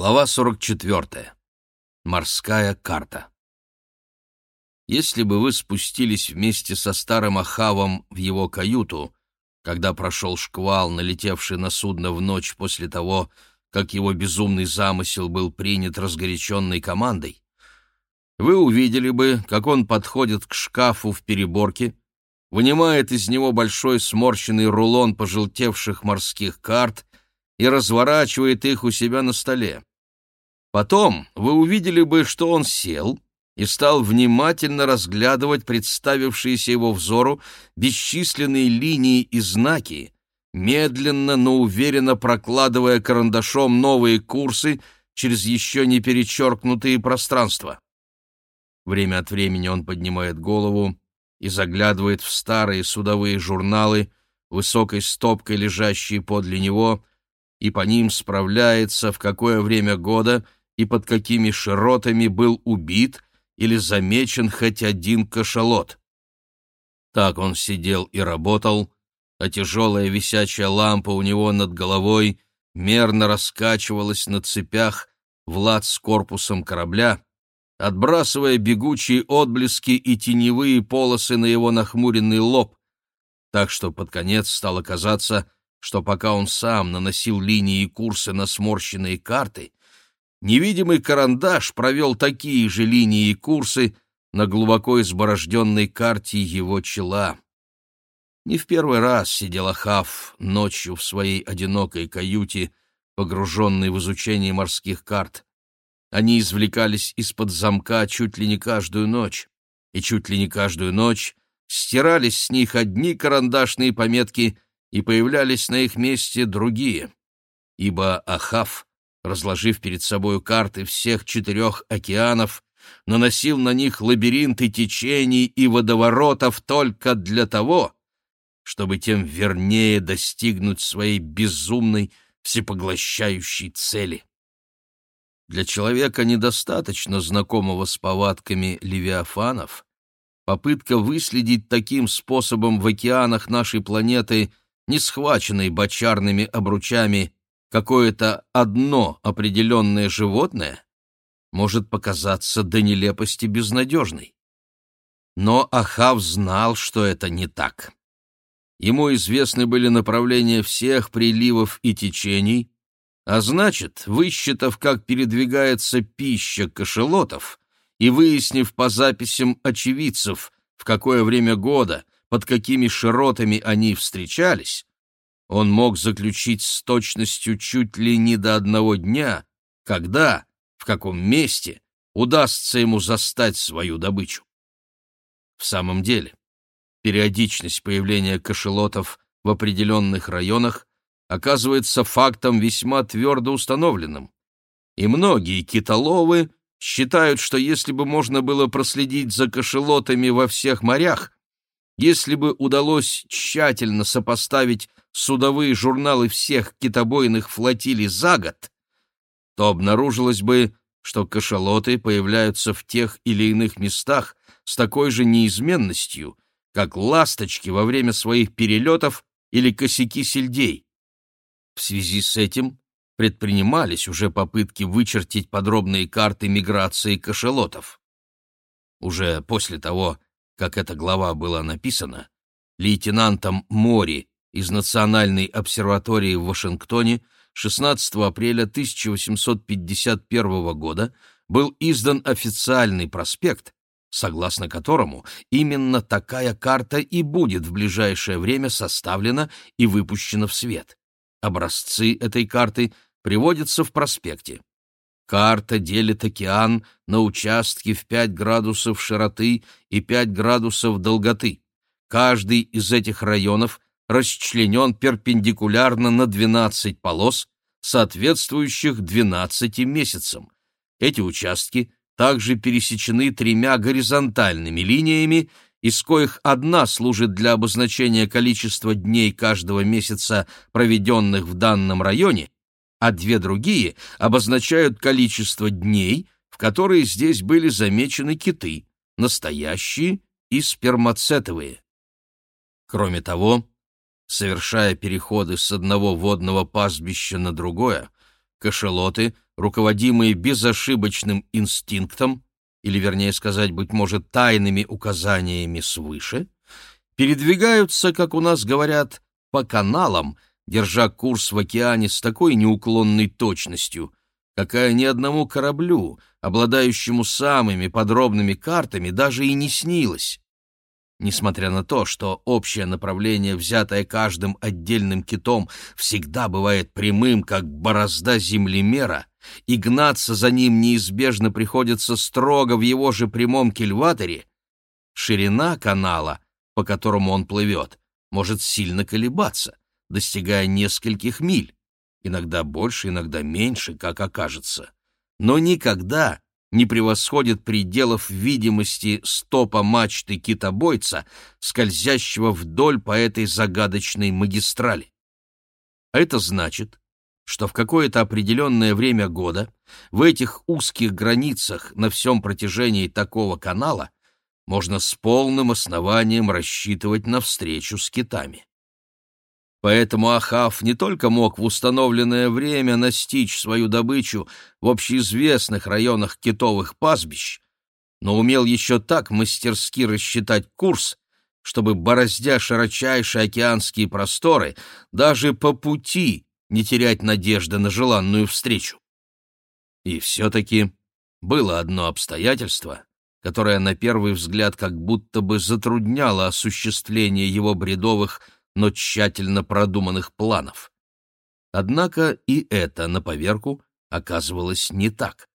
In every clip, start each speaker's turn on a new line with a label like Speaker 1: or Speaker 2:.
Speaker 1: Глава 44. Морская карта. Если бы вы спустились вместе со старым Ахавом в его каюту, когда прошел шквал, налетевший на судно в ночь после того, как его безумный замысел был принят разгоряченной командой, вы увидели бы, как он подходит к шкафу в переборке, вынимает из него большой сморщенный рулон пожелтевших морских карт и разворачивает их у себя на столе. Потом вы увидели бы, что он сел и стал внимательно разглядывать представившиеся его взору бесчисленные линии и знаки, медленно, но уверенно прокладывая карандашом новые курсы через еще не перечеркнутые пространства. Время от времени он поднимает голову и заглядывает в старые судовые журналы, высокой стопкой лежащие подле него, и по ним справляется, в какое время года и под какими широтами был убит или замечен хоть один кашалот. Так он сидел и работал, а тяжелая висячая лампа у него над головой мерно раскачивалась на цепях в лад с корпусом корабля, отбрасывая бегучие отблески и теневые полосы на его нахмуренный лоб, так что под конец стало казаться, что пока он сам наносил линии и курсы на сморщенные карты, невидимый карандаш провел такие же линии и курсы на глубоко изборожденной карте его чела. Не в первый раз сидел Ахав ночью в своей одинокой каюте, погруженный в изучение морских карт. Они извлекались из-под замка чуть ли не каждую ночь, и чуть ли не каждую ночь стирались с них одни карандашные пометки — и появлялись на их месте другие, ибо Ахав, разложив перед собою карты всех четырех океанов, наносил на них лабиринты течений и водоворотов только для того, чтобы тем вернее достигнуть своей безумной, всепоглощающей цели. Для человека, недостаточно знакомого с повадками левиафанов, попытка выследить таким способом в океанах нашей планеты не схваченной бочарными обручами какое-то одно определенное животное, может показаться до нелепости безнадежной. Но Ахав знал, что это не так. Ему известны были направления всех приливов и течений, а значит, высчитав, как передвигается пища кошелотов, и выяснив по записям очевидцев, в какое время года под какими широтами они встречались, он мог заключить с точностью чуть ли не до одного дня, когда, в каком месте удастся ему застать свою добычу. В самом деле, периодичность появления кошелотов в определенных районах оказывается фактом весьма твердо установленным, и многие китоловы считают, что если бы можно было проследить за кошелотами во всех морях, если бы удалось тщательно сопоставить судовые журналы всех китобойных флотилий за год, то обнаружилось бы, что кашалоты появляются в тех или иных местах с такой же неизменностью, как ласточки во время своих перелетов или косяки сельдей. В связи с этим предпринимались уже попытки вычертить подробные карты миграции кашалотов. Уже после того, как эта глава была написана, лейтенантом Мори из Национальной обсерватории в Вашингтоне 16 апреля 1851 года был издан официальный проспект, согласно которому именно такая карта и будет в ближайшее время составлена и выпущена в свет. Образцы этой карты приводятся в проспекте. Карта делит океан на участки в 5 градусов широты и 5 градусов долготы. Каждый из этих районов расчленен перпендикулярно на 12 полос, соответствующих 12 месяцам. Эти участки также пересечены тремя горизонтальными линиями, из коих одна служит для обозначения количества дней каждого месяца, проведенных в данном районе, а две другие обозначают количество дней, в которые здесь были замечены киты, настоящие и спермацетовые. Кроме того, совершая переходы с одного водного пастбища на другое, кашалоты, руководимые безошибочным инстинктом, или, вернее сказать, быть может, тайными указаниями свыше, передвигаются, как у нас говорят, по каналам, держа курс в океане с такой неуклонной точностью, какая ни одному кораблю, обладающему самыми подробными картами, даже и не снилась. Несмотря на то, что общее направление, взятое каждым отдельным китом, всегда бывает прямым, как борозда землемера, и гнаться за ним неизбежно приходится строго в его же прямом кильваторе, ширина канала, по которому он плывет, может сильно колебаться, достигая нескольких миль, иногда больше, иногда меньше, как окажется, но никогда не превосходит пределов видимости стопа мачты китобойца, скользящего вдоль по этой загадочной магистрали. А это значит, что в какое-то определенное время года в этих узких границах на всем протяжении такого канала можно с полным основанием рассчитывать на встречу с китами. Поэтому Ахав не только мог в установленное время настичь свою добычу в общеизвестных районах китовых пастбищ, но умел еще так мастерски рассчитать курс, чтобы, бороздя широчайшие океанские просторы, даже по пути не терять надежды на желанную встречу. И все-таки было одно обстоятельство, которое на первый взгляд как будто бы затрудняло осуществление его бредовых но тщательно продуманных планов. Однако и это, на поверку, оказывалось не так.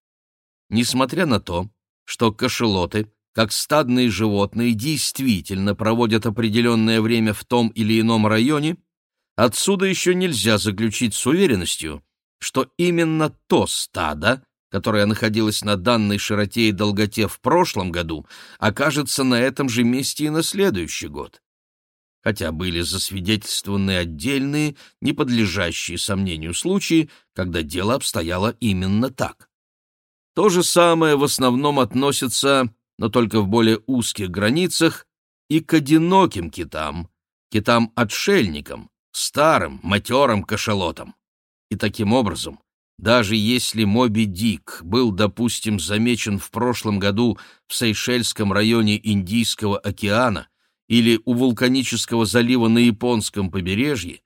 Speaker 1: Несмотря на то, что кошелоты, как стадные животные, действительно проводят определенное время в том или ином районе, отсюда еще нельзя заключить с уверенностью, что именно то стадо, которое находилось на данной широте и долготе в прошлом году, окажется на этом же месте и на следующий год хотя были засвидетельствованы отдельные, не подлежащие сомнению случаи, когда дело обстояло именно так. То же самое в основном относится, но только в более узких границах, и к одиноким китам, китам-отшельникам, старым, матерым кашалотам. И таким образом, даже если Моби Дик был, допустим, замечен в прошлом году в Сейшельском районе Индийского океана или у вулканического залива на японском побережье,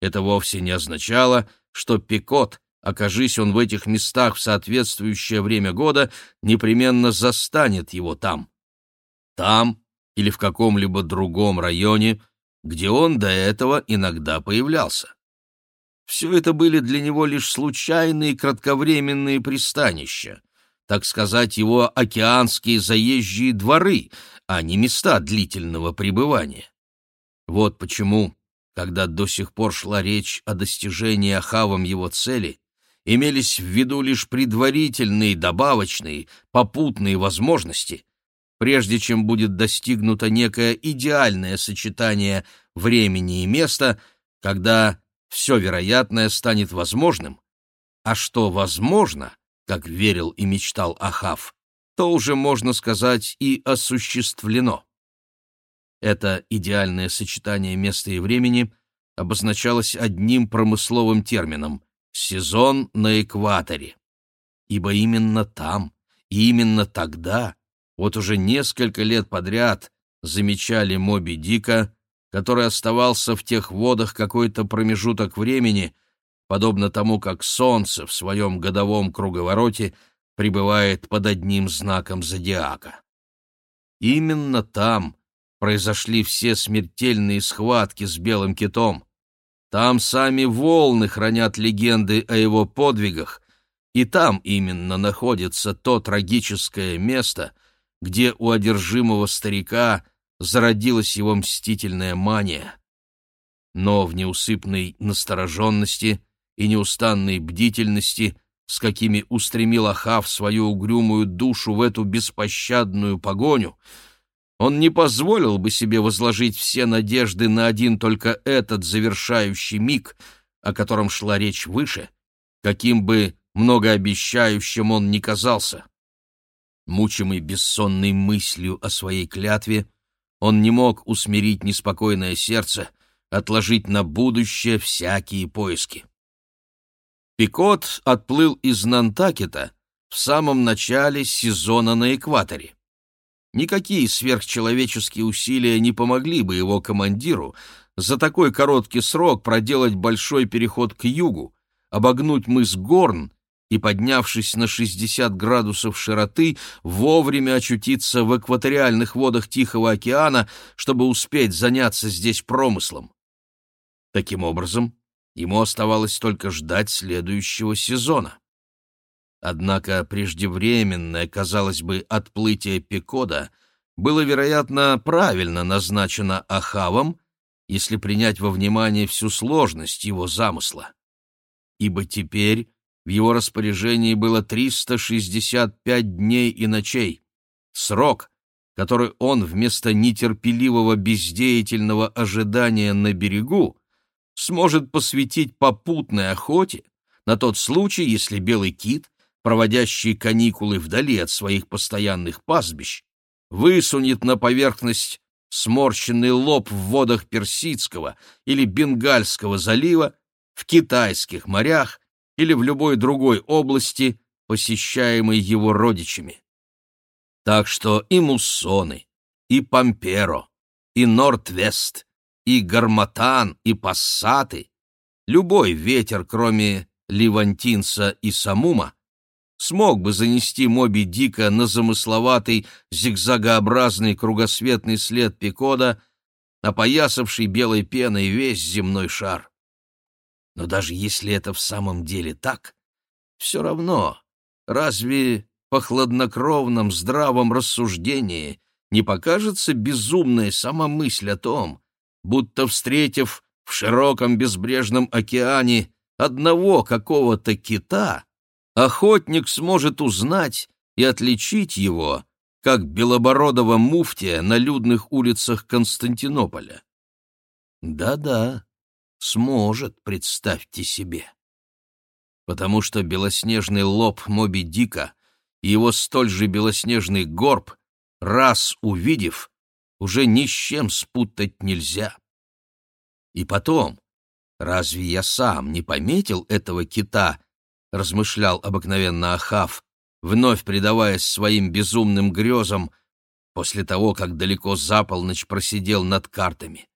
Speaker 1: это вовсе не означало, что Пикот, окажись он в этих местах в соответствующее время года, непременно застанет его там. Там или в каком-либо другом районе, где он до этого иногда появлялся. Все это были для него лишь случайные кратковременные пристанища, так сказать, его океанские заезжие дворы, а не места длительного пребывания. Вот почему, когда до сих пор шла речь о достижении Ахавом его цели, имелись в виду лишь предварительные, добавочные, попутные возможности, прежде чем будет достигнуто некое идеальное сочетание времени и места, когда все вероятное станет возможным, а что возможно — как верил и мечтал Ахав, то уже, можно сказать, и осуществлено. Это идеальное сочетание места и времени обозначалось одним промысловым термином — сезон на экваторе. Ибо именно там и именно тогда, вот уже несколько лет подряд, замечали Моби Дика, который оставался в тех водах какой-то промежуток времени, подобно тому, как Солнце в своем годовом круговороте пребывает под одним знаком зодиака. Именно там произошли все смертельные схватки с белым китом. Там сами волны хранят легенды о его подвигах, и там именно находится то трагическое место, где у одержимого старика зародилась его мстительная мания. Но в неусыпной настороженности и неустанной бдительности, с какими устремил Ахав свою угрюмую душу в эту беспощадную погоню, он не позволил бы себе возложить все надежды на один только этот завершающий миг, о котором шла речь выше, каким бы многообещающим он ни казался. Мучимый бессонной мыслью о своей клятве, он не мог усмирить неспокойное сердце, отложить на будущее всякие поиски. Пикот отплыл из Нантакета в самом начале сезона на экваторе. Никакие сверхчеловеческие усилия не помогли бы его командиру за такой короткий срок проделать большой переход к югу, обогнуть мыс Горн и, поднявшись на 60 градусов широты, вовремя очутиться в экваториальных водах Тихого океана, чтобы успеть заняться здесь промыслом. Таким образом, ему оставалось только ждать следующего сезона. Однако преждевременное, казалось бы, отплытие Пекода было, вероятно, правильно назначено Ахавом, если принять во внимание всю сложность его замысла. Ибо теперь в его распоряжении было 365 дней и ночей, срок, который он вместо нетерпеливого бездеятельного ожидания на берегу сможет посвятить попутной охоте на тот случай, если белый кит проводящий каникулы вдали от своих постоянных пастбищ, высунет на поверхность сморщенный лоб в водах Персидского или Бенгальского залива, в китайских морях или в любой другой области, посещаемой его родичами. Так что и муссоны, и памперо, и норд-вест, и гарматан, и пассаты, любой ветер, кроме ливантинца и самума, смог бы занести Моби Дика на замысловатый зигзагообразный кругосветный след Пикода, опоясавший белой пеной весь земной шар. Но даже если это в самом деле так, все равно, разве по хладнокровном здравом рассуждении не покажется безумная сама мысль о том, будто, встретив в широком безбрежном океане одного какого-то кита, охотник сможет узнать и отличить его, как белобородого муфтия на людных улицах Константинополя. Да-да, сможет, представьте себе. Потому что белоснежный лоб Моби Дика и его столь же белоснежный горб, раз увидев, уже ни с чем спутать нельзя. И потом, разве я сам не пометил этого кита размышлял обыкновенно Ахав, вновь предаваясь своим безумным грезам после того, как далеко за полночь просидел над картами.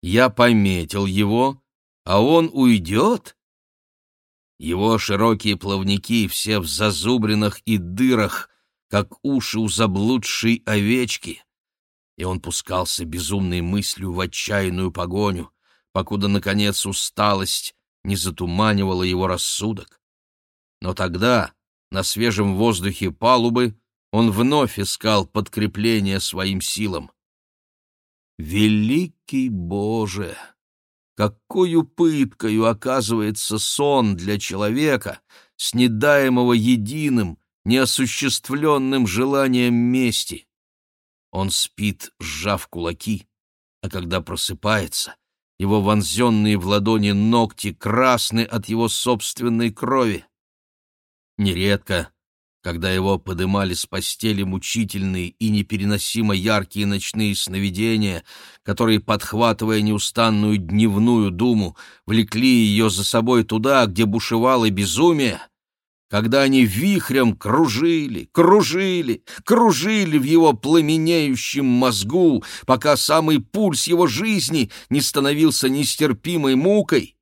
Speaker 1: Я пометил его, а он уйдет? Его широкие плавники все в зазубринах и дырах, как уши у заблудшей овечки. И он пускался безумной мыслью в отчаянную погоню, покуда, наконец, усталость не затуманивала его рассудок. Но тогда, на свежем воздухе палубы, он вновь искал подкрепление своим силам. Великий Боже! Какою пыткою оказывается сон для человека, снедаемого единым, неосуществленным желанием мести. Он спит, сжав кулаки, а когда просыпается, его вонзенные в ладони ногти красны от его собственной крови. Нередко, когда его подымали с постели мучительные и непереносимо яркие ночные сновидения, которые, подхватывая неустанную дневную думу, влекли ее за собой туда, где бушевало безумие, когда они вихрем кружили, кружили, кружили в его пламенеющем мозгу, пока самый пульс его жизни не становился нестерпимой мукой,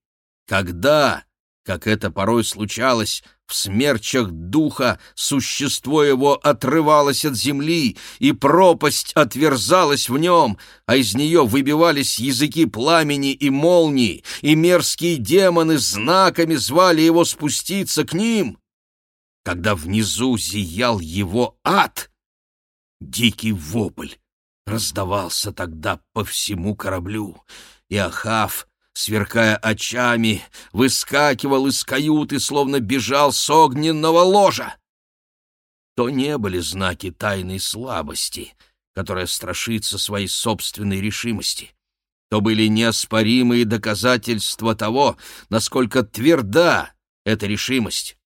Speaker 1: когда, как это порой случалось, в смерчах духа существо его отрывалось от земли, и пропасть отверзалась в нем, а из нее выбивались языки пламени и молний, и мерзкие демоны знаками звали его спуститься к ним. Когда внизу зиял его ад, дикий вопль раздавался тогда по всему кораблю, и Ахав — сверкая очами, выскакивал из каюты, словно бежал с огненного ложа. То не были знаки тайной слабости, которая страшится своей собственной решимости. То были неоспоримые доказательства того, насколько тверда эта решимость.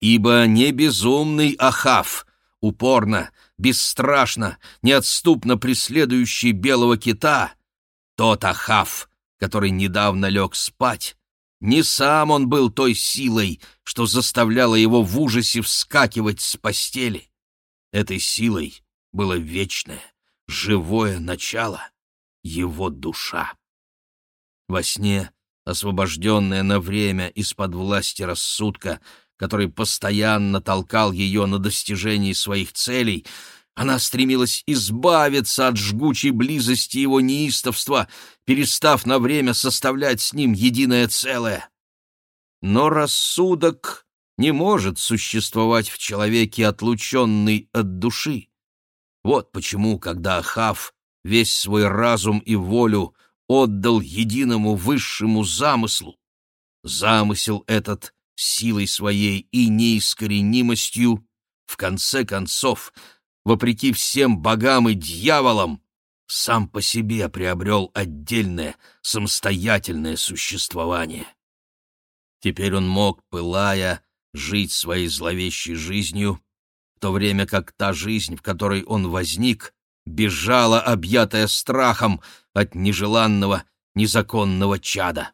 Speaker 1: Ибо не безумный Ахав, упорно, бесстрашно, неотступно преследующий белого кита, тот Ахав — который недавно лег спать, Не сам он был той силой, что заставляло его в ужасе вскакивать с постели. Этой силой было вечное, живое начало, его душа. Во сне, освобожденная на время из-под власти рассудка, который постоянно толкал ее на достижении своих целей, она стремилась избавиться от жгучей близости его неистовства, перестав на время составлять с ним единое целое. Но рассудок не может существовать в человеке, отлученный от души. Вот почему, когда Ахав весь свой разум и волю отдал единому высшему замыслу, замысел этот силой своей и неискоренимостью, в конце концов, вопреки всем богам и дьяволам, сам по себе приобрел отдельное, самостоятельное существование. Теперь он мог, пылая, жить своей зловещей жизнью, в то время как та жизнь, в которой он возник, бежала, объятая страхом от нежеланного, незаконного чада.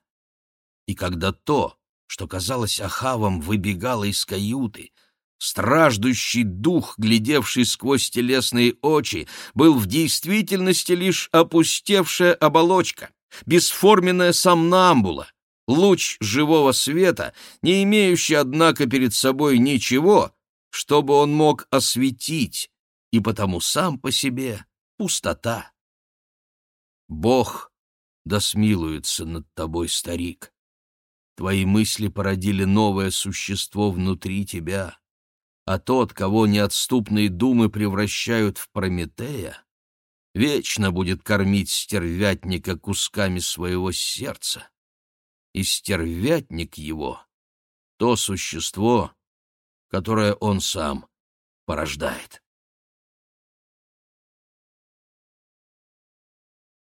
Speaker 1: И когда то, что казалось Ахавом, выбегало из каюты, страждущий дух, глядевший сквозь телесные очи, был в действительности лишь опустевшая оболочка, бесформенная сомнамбула, луч живого света, не имеющий, однако, перед собой ничего, чтобы он мог осветить, и потому сам по себе пустота. Бог да смилуется над тобой, старик. Твои мысли породили новое существо внутри тебя, а тот, кого неотступные думы превращают в Прометея, вечно будет кормить стервятника кусками своего сердца. И стервятник его — то существо, которое он сам порождает.